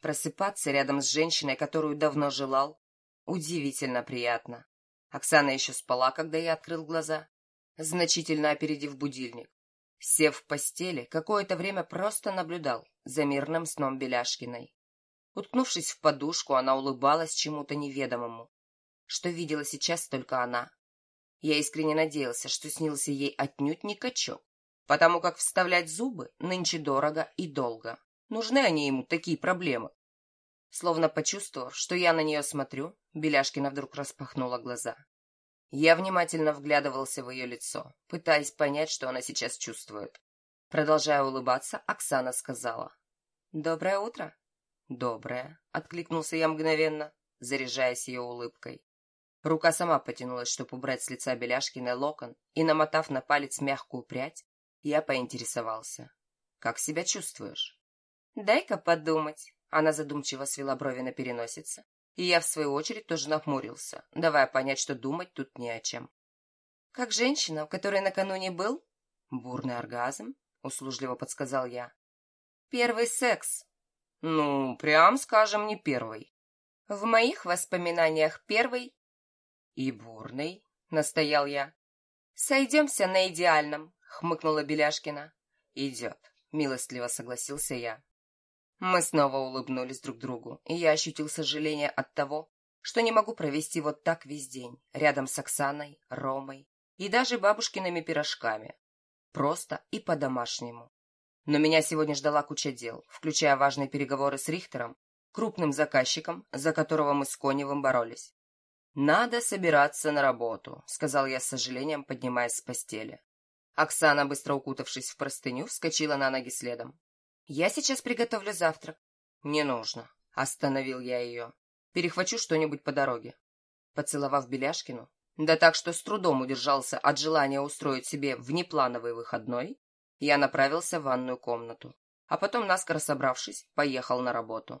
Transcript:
Просыпаться рядом с женщиной, которую давно желал, удивительно приятно. Оксана еще спала, когда я открыл глаза, значительно опередив будильник. Сев в постели, какое-то время просто наблюдал за мирным сном Беляшкиной. Уткнувшись в подушку, она улыбалась чему-то неведомому, что видела сейчас только она. Я искренне надеялся, что снился ей отнюдь не качок, потому как вставлять зубы нынче дорого и долго. Нужны они ему такие проблемы. Словно почувствовав, что я на нее смотрю, Беляшкина вдруг распахнула глаза. Я внимательно вглядывался в ее лицо, пытаясь понять, что она сейчас чувствует. Продолжая улыбаться, Оксана сказала. «Доброе утро». «Доброе», — откликнулся я мгновенно, заряжаясь ее улыбкой. Рука сама потянулась, чтобы убрать с лица Беляшкиной локон, и, намотав на палец мягкую прядь, я поинтересовался. «Как себя чувствуешь?» «Дай-ка подумать». Она задумчиво свела брови на переносице. И я, в свою очередь, тоже нахмурился, давая понять, что думать тут не о чем. «Как женщина, у которой накануне был?» «Бурный оргазм», — услужливо подсказал я. «Первый секс». «Ну, прям скажем, не первый». «В моих воспоминаниях первый...» «И бурный», — настоял я. «Сойдемся на идеальном», — хмыкнула Беляшкина. «Идет», — милостливо согласился я. Мы снова улыбнулись друг другу, и я ощутил сожаление от того, что не могу провести вот так весь день, рядом с Оксаной, Ромой и даже бабушкиными пирожками. Просто и по-домашнему. Но меня сегодня ждала куча дел, включая важные переговоры с Рихтером, крупным заказчиком, за которого мы с Коневым боролись. «Надо собираться на работу», — сказал я с сожалением, поднимаясь с постели. Оксана, быстро укутавшись в простыню, вскочила на ноги следом. «Я сейчас приготовлю завтрак». «Не нужно», — остановил я ее. «Перехвачу что-нибудь по дороге». Поцеловав Беляшкину, да так, что с трудом удержался от желания устроить себе внеплановый выходной, я направился в ванную комнату, а потом, наскоро собравшись, поехал на работу.